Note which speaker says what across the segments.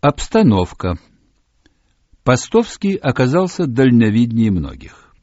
Speaker 1: Обстановка. Постовский оказался дальновиднее многих.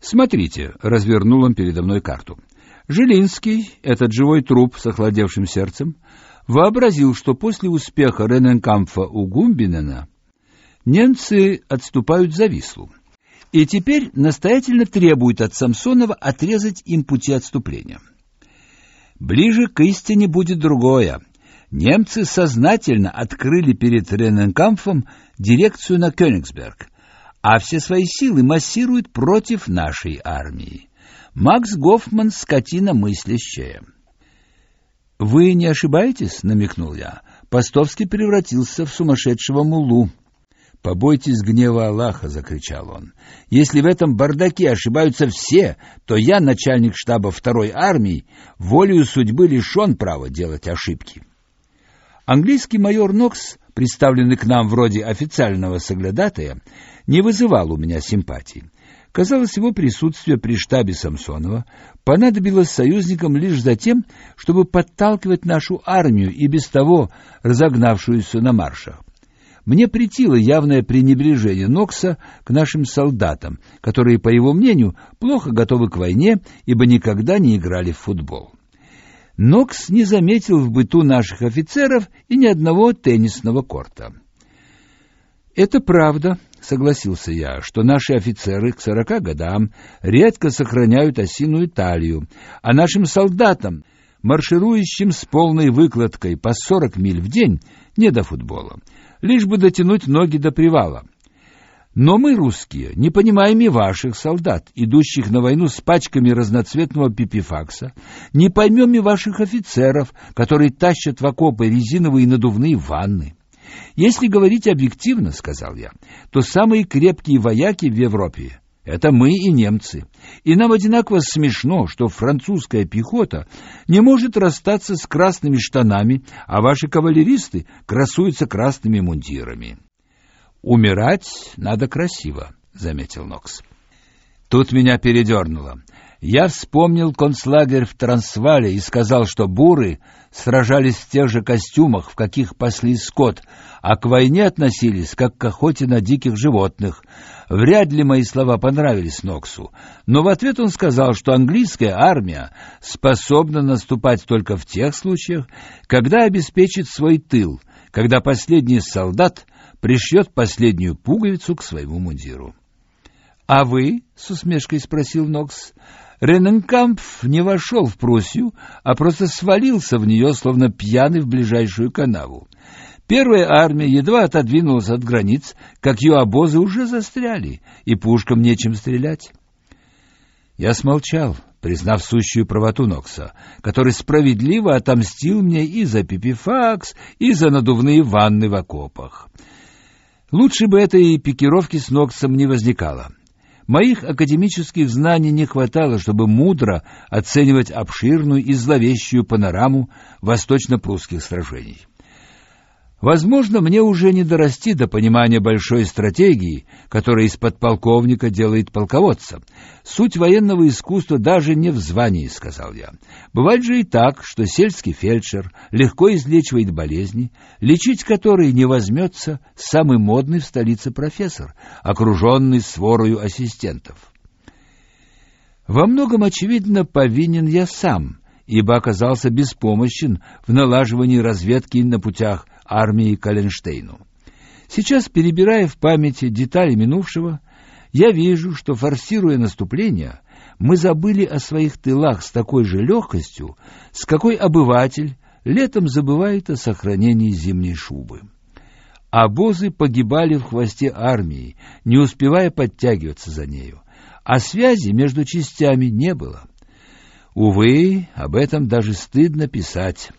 Speaker 1: Смотрите, развернул он передо мной карту. Жилинский, этот живой труп с охладевшим сердцем, вообразил, что после успеха Рененкамфа у Гумбинена немцы отступают за Вислу. И теперь настоятельно требует от Самсонова отрезать им пути отступления. Ближе к истине будет другое немцы сознательно открыли перед Рененкамфом дирекцию на Кёнигсберг, а все свои силы массируют против нашей армии. Макс Гофман скотина мыслящая. Вы не ошибаетесь, намекнул я. Постовский превратился в сумасшедшего мулу. Побойтесь гнева Аллаха, закричал он. Если в этом бардаке ошибаются все, то я, начальник штаба второй армии, волею судьбы лишен права делать ошибки. Английский майор Нокс, представленный к нам вроде официального соглядатая, не вызывал у меня симпатии. Казалось, его присутствие при штабе Самсонова понадобилось союзникам лишь за тем, чтобы подталкивать нашу армию и без того разогнавшуюся на маршах. Мне претило явное пренебрежение Нокса к нашим солдатам, которые, по его мнению, плохо готовы к войне, ибо никогда не играли в футбол. Нокс не заметил в быту наших офицеров и ни одного теннисного корта. Это правда, согласился я, что наши офицеры к сорока годам редко сохраняют осиную талию, а нашим солдатам, марширующим с полной выкладкой по сорок миль в день, не до футбола, лишь бы дотянуть ноги до привала. Но мы, русские, не понимаем и ваших солдат, идущих на войну с пачками разноцветного пипифакса, не поймем и ваших офицеров, которые тащат в окопы резиновые надувные ванны. Если говорить объективно, сказал я, то самые крепкие вояки в Европе это мы и немцы. И нам одинаково смешно, что французская пехота не может расстаться с красными штанами, а ваши кавалеристы красуются красными мундирами. Умирать надо красиво, заметил Нокс. Тут меня передернуло. Я вспомнил концлагерь в Трансвале и сказал, что буры сражались в тех же костюмах, в каких пасли скот, а к войне относились как к охоте на диких животных. Вряд ли мои слова понравились Ноксу, но в ответ он сказал, что английская армия способна наступать только в тех случаях, когда обеспечит свой тыл, когда последний солдат пришьет последнюю пуговицу к своему мундиру. А вы, с усмешкой спросил Нокс, Рененкампф не вошел в Пруссию, а просто свалился в нее, словно пьяный в ближайшую канаву. Первая армия едва отодвинулась от границ, как ее обозы уже застряли, и пушкам нечем стрелять. Я смолчал, признав сущую правоту Нокса, который справедливо отомстил мне и за пипифакс, и за надувные ванны в окопах. Лучше бы этой пикировки с Ноксом не возникало. Моих академических знаний не хватало, чтобы мудро оценивать обширную и зловещую панораму восточно-прусских сражений. Возможно, мне уже не дорасти до понимания большой стратегии, которая из подполковника делает полководца. Суть военного искусства даже не в звании, сказал я. Бывает же и так, что сельский фельдшер легко излечивает болезни, лечить которые не возьмется самый модный в столице профессор, окруженный сворою ассистентов. Во многом очевидно повинен я сам, ибо оказался беспомощен в налаживании разведки на путях армии Каленштейну. Сейчас, перебирая в памяти детали минувшего, я вижу, что, форсируя наступление, мы забыли о своих тылах с такой же легкостью, с какой обыватель летом забывает о сохранении зимней шубы. Обозы погибали в хвосте армии, не успевая подтягиваться за нею, а связи между частями не было. Увы, об этом даже стыдно писать.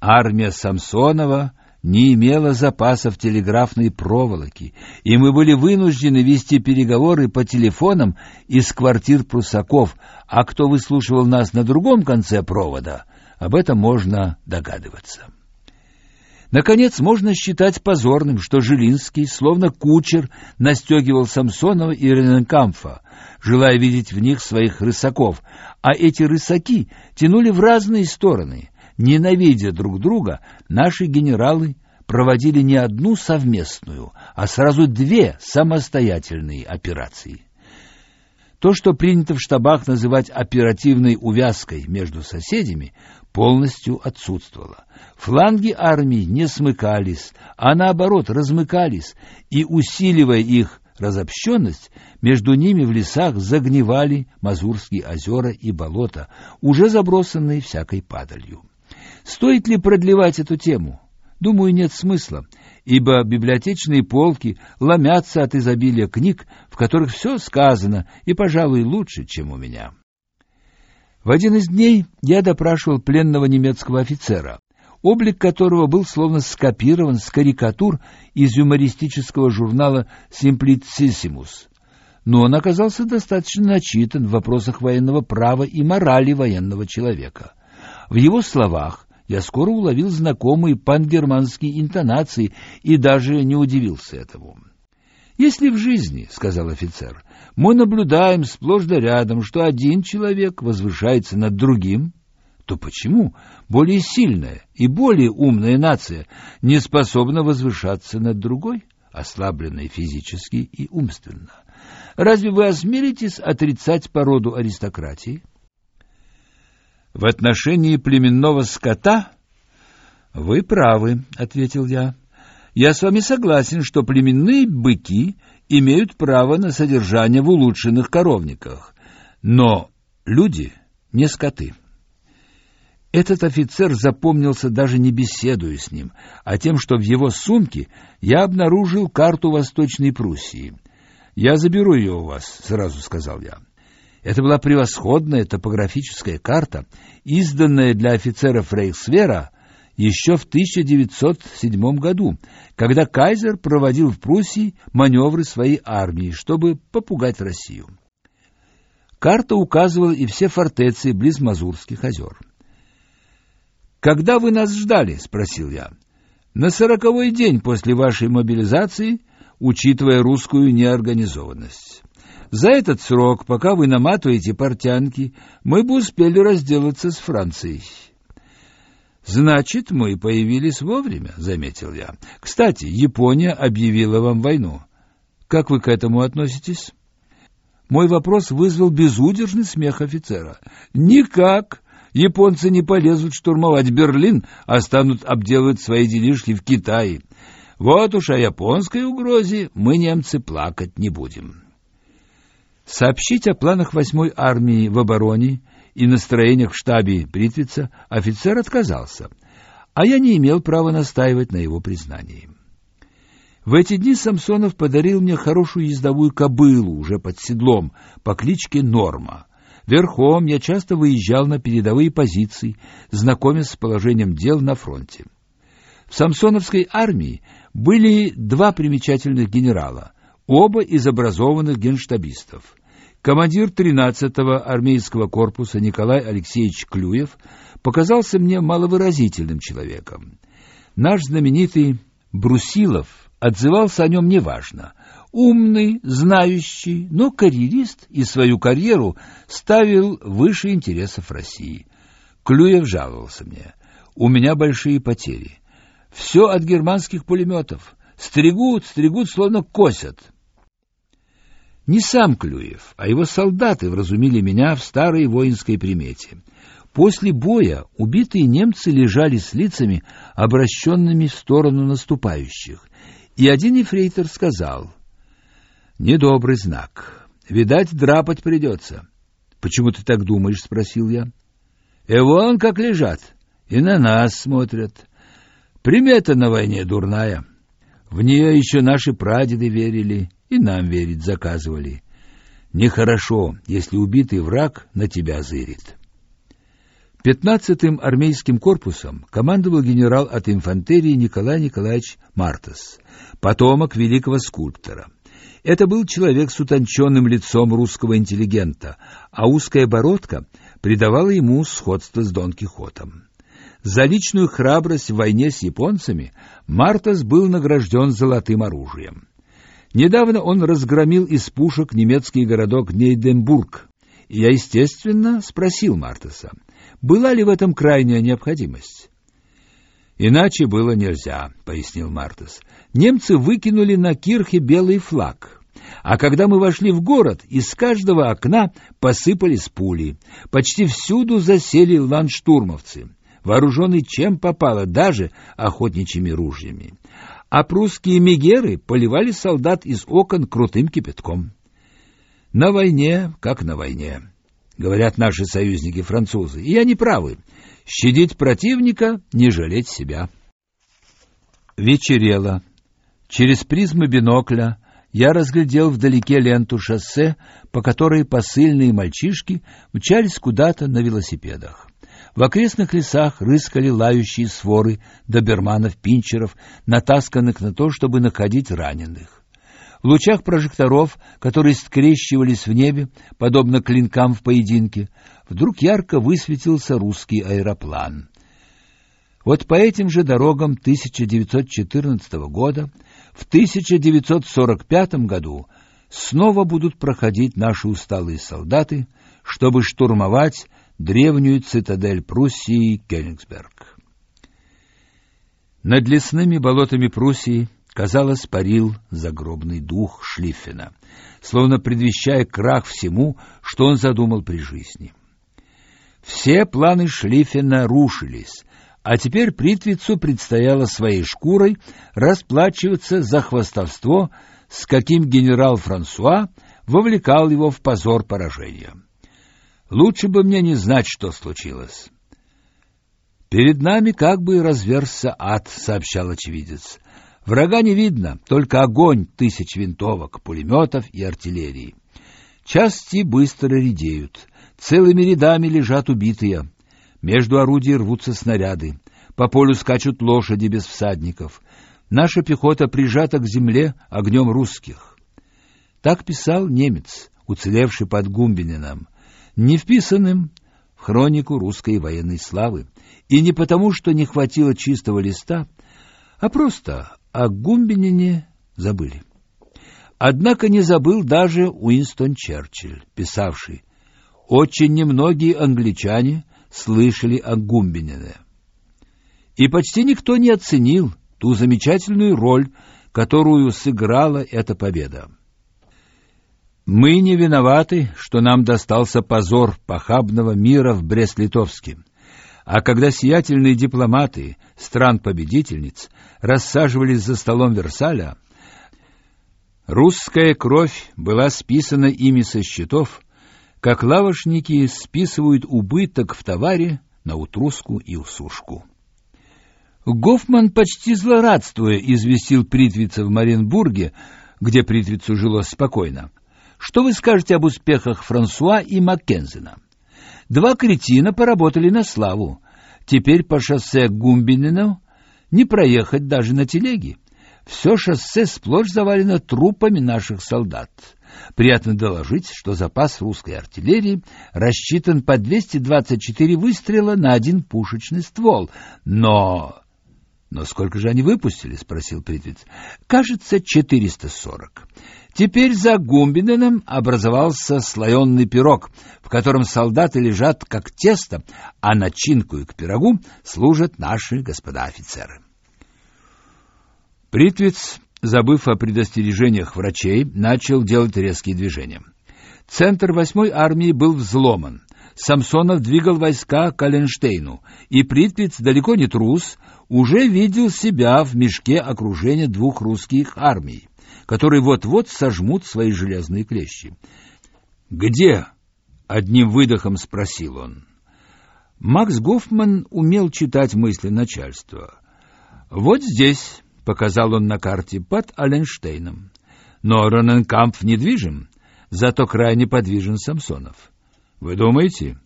Speaker 1: Армия Самсонова не имела запасов телеграфной проволоки, и мы были вынуждены вести переговоры по телефонам из квартир прусаков, а кто выслушивал нас на другом конце провода, об этом можно догадываться. Наконец, можно считать позорным, что Жилинский, словно кучер, настегивал Самсонова и Рененкамфа, желая видеть в них своих рысаков, а эти рысаки тянули в разные стороны — Ненавидя друг друга, наши генералы проводили не одну совместную, а сразу две самостоятельные операции. То, что принято в штабах называть оперативной увязкой между соседями, полностью отсутствовало. Фланги армии не смыкались, а наоборот размыкались, и, усиливая их разобщенность, между ними в лесах загнивали Мазурские озера и болота, уже забросанные всякой падалью. Стоит ли продлевать эту тему? Думаю, нет смысла, ибо библиотечные полки ломятся от изобилия книг, в которых все сказано, и, пожалуй, лучше, чем у меня. В один из дней я допрашивал пленного немецкого офицера, облик которого был словно скопирован с карикатур из юмористического журнала «Simplicissimus». Но он оказался достаточно начитан в вопросах военного права и морали военного человека. В его словах я скоро уловил знакомые пангерманские интонации и даже не удивился этому. «Если в жизни, — сказал офицер, — мы наблюдаем сплошь да рядом, что один человек возвышается над другим, то почему более сильная и более умная нация не способна возвышаться над другой, ослабленной физически и умственно? Разве вы осмелитесь отрицать породу аристократии? В отношении племенного скота вы правы, ответил я. Я с вами согласен, что племенные быки имеют право на содержание в улучшенных коровниках, но люди не скоты. Этот офицер запомнился даже не беседуя с ним, а тем, что в его сумке я обнаружил карту Восточной Пруссии. «Я заберу ее у вас», — сразу сказал я. Это была превосходная топографическая карта, изданная для офицеров Рейхсвера еще в 1907 году, когда кайзер проводил в Пруссии маневры своей армии, чтобы попугать Россию. Карта указывала и все фортеции близ Мазурских озер. «Когда вы нас ждали?» — спросил я. «На сороковой день после вашей мобилизации, учитывая русскую неорганизованность». За этот срок, пока вы наматываете портянки, мы бы успели разделаться с Францией. Значит, мы появились вовремя, заметил я. Кстати, Япония объявила вам войну. Как вы к этому относитесь? Мой вопрос вызвал безудержный смех офицера. Никак. Японцы не полезут штурмовать Берлин, а станут обделывать свои делишки в Китае. Вот уж о японской угрозе мы немцы плакать не будем. Сообщить о планах восьмой армии в обороне и настроениях в штабе Притвица офицер отказался, а я не имел права настаивать на его признании. В эти дни Самсонов подарил мне хорошую ездовую кобылу уже под седлом по кличке Норма. Верхом я часто выезжал на передовые позиции, знакомясь с положением дел на фронте. В Самсоновской армии были два примечательных генерала — оба из образованных генштабистов. Командир 13-го армейского корпуса Николай Алексеевич Клюев показался мне маловыразительным человеком. Наш знаменитый Брусилов отзывался о нем неважно. Умный, знающий, но карьерист и свою карьеру ставил выше интересов России. Клюев жаловался мне. У меня большие потери. Все от германских пулеметов. Стригут, стригут, словно косят. Не сам Клюев, а его солдаты вразумили меня в старой воинской примете. После боя убитые немцы лежали с лицами, обращенными в сторону наступающих, и один ефрейтор сказал, «Недобрый знак. Видать, драпать придется». «Почему ты так думаешь?» — спросил я. «И вон как лежат, и на нас смотрят. Примета на войне дурная. В нее еще наши прадеды верили» и нам верить заказывали. Нехорошо, если убитый враг на тебя зырит. Пятнадцатым армейским корпусом командовал генерал от инфантерии Николай Николаевич Мартас, потомок великого скульптора. Это был человек с утонченным лицом русского интеллигента, а узкая бородка придавала ему сходство с Дон Кихотом. За личную храбрость в войне с японцами Мартас был награжден золотым оружием. Недавно он разгромил из пушек немецкий городок Нейденбург. Я, естественно, спросил Мартеса, была ли в этом крайняя необходимость. Иначе было нельзя, пояснил Мартес. Немцы выкинули на кирхе белый флаг. А когда мы вошли в город, из каждого окна посыпались пули. Почти всюду засели ландштурмовцы, вооруженные чем попало, даже охотничьими ружьями. А прусские мегеры поливали солдат из окон крутым кипятком. На войне, как на войне, говорят наши союзники-французы. И они правы. Щадить противника, не жалеть себя. Вечерело. Через призму бинокля я разглядел вдалеке ленту шоссе, по которой посыльные мальчишки мчались куда-то на велосипедах. В окрестных лесах рыскали лающие своры доберманов-пинчеров, натасканных на то, чтобы находить раненых. В лучах прожекторов, которые скрещивались в небе, подобно клинкам в поединке, вдруг ярко высветился русский аэроплан. Вот по этим же дорогам 1914 года, в 1945 году снова будут проходить наши усталые солдаты, чтобы штурмовать древнюю цитадель Пруссии Кёнигсберг. Над лесными болотами Пруссии казалось, парил загробный дух Шлиффена, словно предвещая крах всему, что он задумал при жизни. Все планы Шлиффена рушились, а теперь Притвицу предстояло своей шкурой расплачиваться за хвастовство, с каким генерал Франсуа вовлекал его в позор поражения. Лучше бы мне не знать, что случилось. Перед нами как бы разверзся ад, сообщал очевидец. Врага не видно, только огонь тысяч винтовок, пулеметов и артиллерии. Части быстро редеют, целыми рядами лежат убитые. Между орудий рвутся снаряды, по полю скачут лошади без всадников. Наша пехота прижата к земле огнем русских. Так писал немец, уцелевший под Гумбинином, не вписанным в хронику русской военной славы, и не потому, что не хватило чистого листа, а просто о Гумбинине забыли. Однако не забыл даже Уинстон Черчилль, писавший «Очень немногие англичане слышали о Гумбинине». И почти никто не оценил ту замечательную роль, которую сыграла эта победа. Мы не виноваты, что нам достался позор похабного мира в Брест-Литовске. А когда сиятельные дипломаты стран-победительниц рассаживались за столом Версаля, русская кровь была списана ими со счетов, как лавошники списывают убыток в товаре на утруску и усушку. Гофман почти злорадствуя известил Притвица в Маринбурге, где Притвицу жилось спокойно. Что вы скажете об успехах Франсуа и Маккензена? Два кретина поработали на славу. Теперь по шоссе Гумбинину не проехать даже на телеге. Все шоссе сплошь завалено трупами наших солдат. Приятно доложить, что запас русской артиллерии рассчитан по 224 выстрела на один пушечный ствол. Но... Но сколько же они выпустили? спросил Притвиц. Кажется, 440. Теперь за Гумбининым образовался слоенный пирог, в котором солдаты лежат как тесто, а начинку и к пирогу служат наши господа офицеры. Притвиц, забыв о предостережениях врачей, начал делать резкие движения. Центр восьмой армии был взломан. Самсонов двигал войска к Аленштейну, и Притвиц, далеко не трус, уже видел себя в мешке окружения двух русских армий которые вот-вот сожмут свои железные клещи. «Где?» — одним выдохом спросил он. Макс Гофман умел читать мысли начальства. «Вот здесь», — показал он на карте, — «под Аленштейном. Но Роненкамп недвижим, зато крайне подвижен Самсонов. Вы думаете?»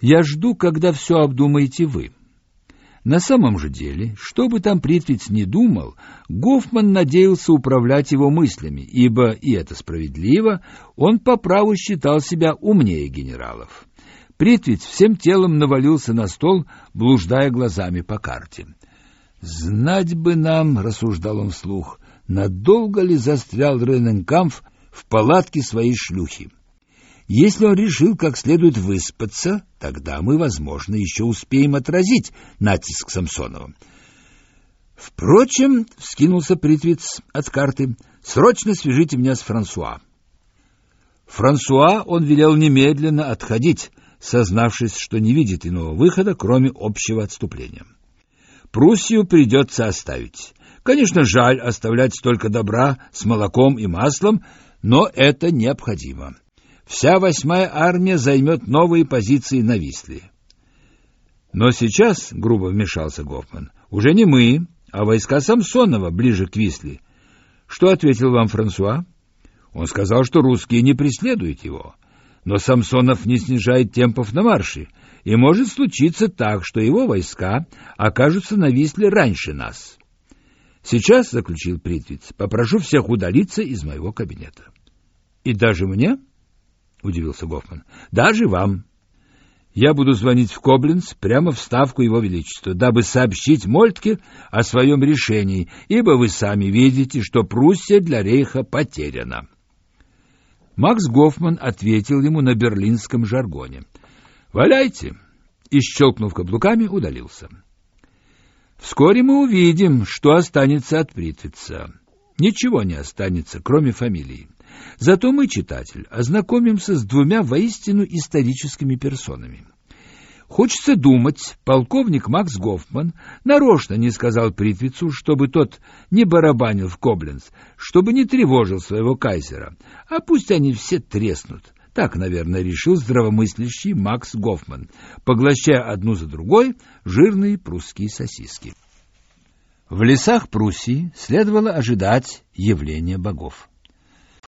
Speaker 1: «Я жду, когда все обдумаете вы». На самом же деле, что бы там Притвиц ни думал, Гофман надеялся управлять его мыслями, ибо, и это справедливо, он по праву считал себя умнее генералов. Притвиц всем телом навалился на стол, блуждая глазами по карте. «Знать бы нам, — рассуждал он вслух, — надолго ли застрял Рененкамф в палатке своей шлюхи? Если он решил как следует выспаться, тогда мы, возможно, еще успеем отразить натиск Самсонова. Впрочем, вскинулся Притвиц от карты, срочно свяжите меня с Франсуа. Франсуа он велел немедленно отходить, сознавшись, что не видит иного выхода, кроме общего отступления. Пруссию придется оставить. Конечно, жаль оставлять столько добра с молоком и маслом, но это необходимо. Вся восьмая армия займет новые позиции на Висле. Но сейчас, грубо вмешался Гофман, уже не мы, а войска Самсонова ближе к Висле. Что ответил вам Франсуа? Он сказал, что русские не преследуют его. Но Самсонов не снижает темпов на марше, и может случиться так, что его войска окажутся на Висле раньше нас. Сейчас, — заключил Притвиц, — попрошу всех удалиться из моего кабинета. — И даже мне? — удивился Гофман. — Даже вам. Я буду звонить в Кобленц прямо в ставку Его Величества, дабы сообщить Мольтке о своем решении, ибо вы сами видите, что Пруссия для Рейха потеряна. Макс Гофман ответил ему на берлинском жаргоне. «Валяйте!» и, щелкнув каблуками, удалился. Вскоре мы увидим, что останется от Притвица. Ничего не останется, кроме фамилии. Зато мы, читатель, ознакомимся с двумя воистину историческими персонами. Хочется думать, полковник Макс Гофман нарочно не сказал Притвицу, чтобы тот не барабанил в Кобленц, чтобы не тревожил своего кайзера, а пусть они все треснут. Так, наверное, решил здравомыслящий Макс Гофман, поглощая одну за другой жирные прусские сосиски. В лесах Пруссии следовало ожидать явления богов.